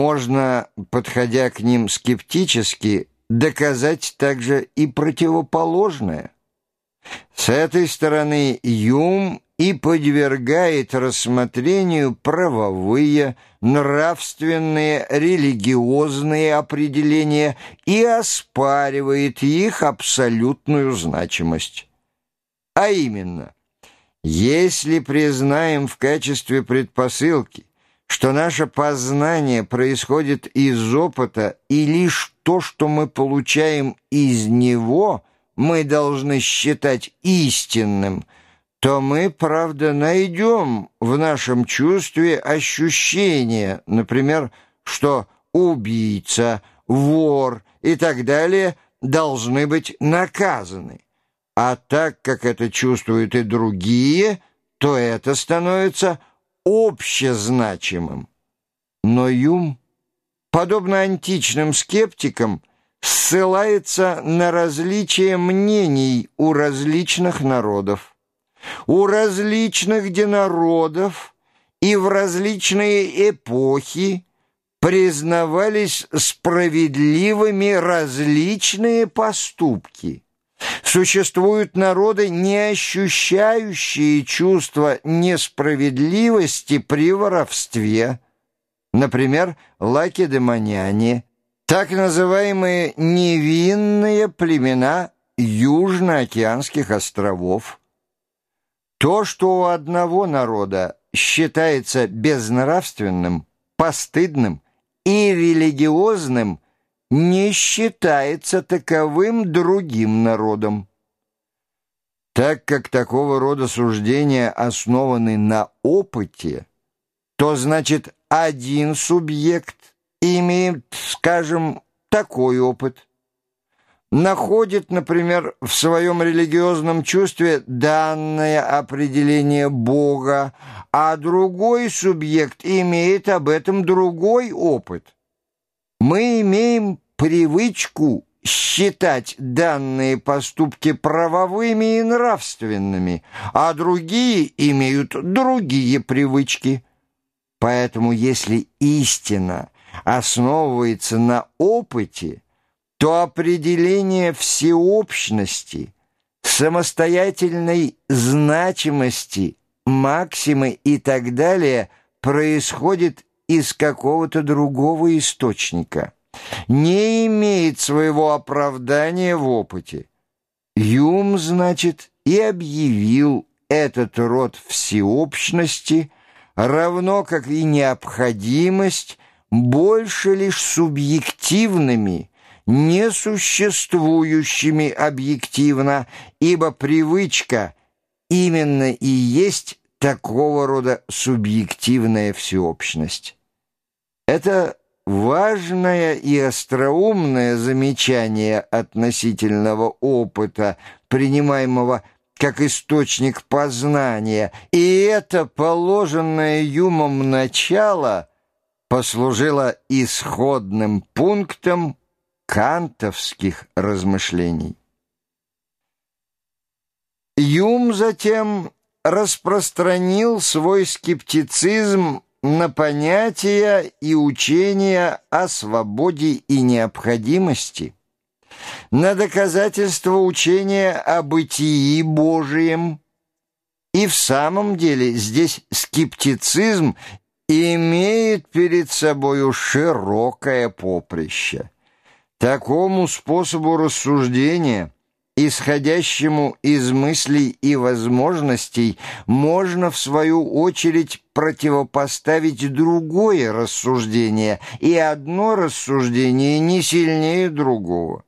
можно, подходя к ним скептически, доказать также и противоположное. С этой стороны Юм и подвергает рассмотрению правовые, нравственные, религиозные определения и оспаривает их абсолютную значимость. А именно, если признаем в качестве предпосылки, что наше познание происходит из опыта, и лишь то, что мы получаем из него, мы должны считать истинным, то мы, правда, найдем в нашем чувстве ощущение, например, что убийца, вор и так далее должны быть наказаны. А так как это чувствуют и другие, то это становится общезначимым. Но Юм, подобно античным скептикам, ссылается на различие мнений у различных народов. У различных народов и в различные эпохи признавались справедливыми различные поступки. Существуют народы, не ощущающие чувство несправедливости при воровстве. Например, лакедемоняне, так называемые невинные племена Южноокеанских островов. То, что у одного народа считается безнравственным, постыдным и религиозным – не считается таковым другим народом. Так как такого рода суждения основаны на опыте, то значит один субъект имеет, скажем, такой опыт. Находит, например, в своем религиозном чувстве данное определение Бога, а другой субъект имеет об этом другой опыт. Мы имеем привычку считать данные поступки правовыми и нравственными, а другие имеют другие привычки. Поэтому если истина основывается на опыте, то определение всеобщности, самостоятельной значимости, максимы и так далее происходит из какого-то другого источника, не имеет своего оправдания в опыте. Юм, значит, и объявил этот род всеобщности, равно как и необходимость, больше лишь субъективными, несуществующими объективно, ибо привычка именно и есть такого рода субъективная всеобщность. Это важное и остроумное замечание относительного опыта, принимаемого как источник познания, и это положенное Юмом начало послужило исходным пунктом кантовских размышлений. Юм затем распространил свой скептицизм на понятия и учения о свободе и необходимости, на доказательство учения о бытии Божием. И в самом деле здесь скептицизм имеет перед собою широкое поприще. Такому способу рассуждения – исходящему из мыслей и возможностей, можно, в свою очередь, противопоставить другое рассуждение, и одно рассуждение не сильнее другого.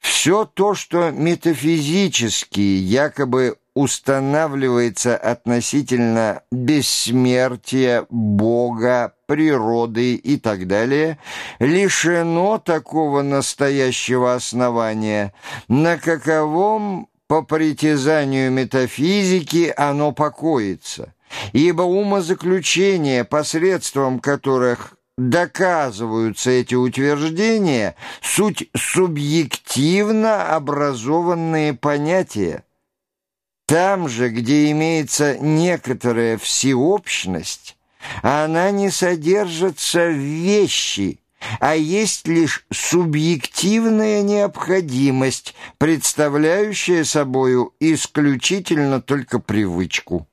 Все то, что метафизически якобы устанавливается относительно бессмертия, Бога, природы и так далее, лишено такого настоящего основания, на каковом, по притязанию метафизики, оно покоится, ибо умозаключения, посредством которых доказываются эти утверждения, суть субъективно образованные понятия. Там же, где имеется некоторая всеобщность, Она не содержится в вещи, а есть лишь субъективная необходимость, представляющая собою исключительно только привычку.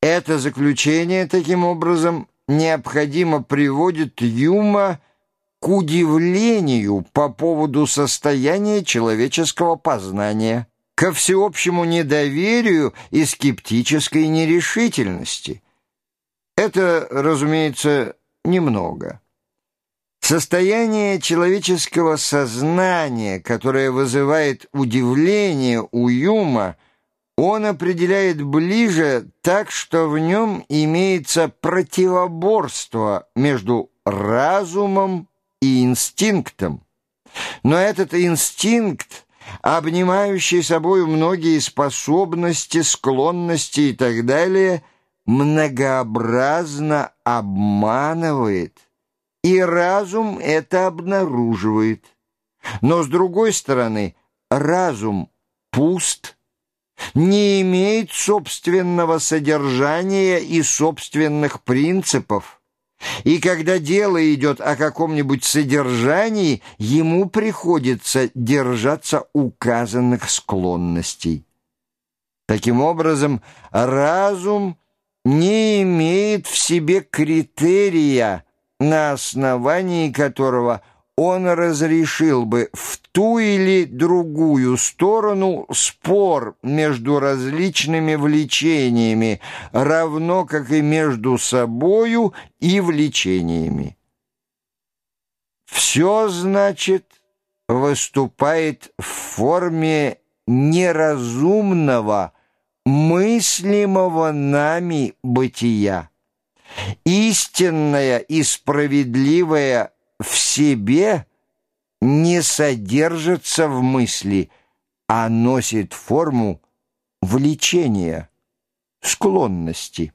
Это заключение, таким образом, необходимо приводит Юма к удивлению по поводу состояния человеческого познания, ко всеобщему недоверию и скептической нерешительности. Это, разумеется, немного. Состояние человеческого сознания, которое вызывает удивление у Юма, он определяет ближе так, что в нем имеется противоборство между разумом и инстинктом. Но этот инстинкт, обнимающий собой многие способности, склонности и так далее, многообразно обманывает – и разум это обнаруживает. Но, с другой стороны, разум пуст, не имеет собственного содержания и собственных принципов. И когда дело идет о каком-нибудь содержании, ему приходится держаться указанных склонностей. Таким образом, разум не имеет в себе критерия, на основании которого он разрешил бы в ту или другую сторону спор между различными влечениями, равно как и между собою и влечениями. Все, значит, выступает в форме неразумного, мыслимого нами бытия истинное и справедливое в себе не содержится в мысли, а носит форму влечения, склонности.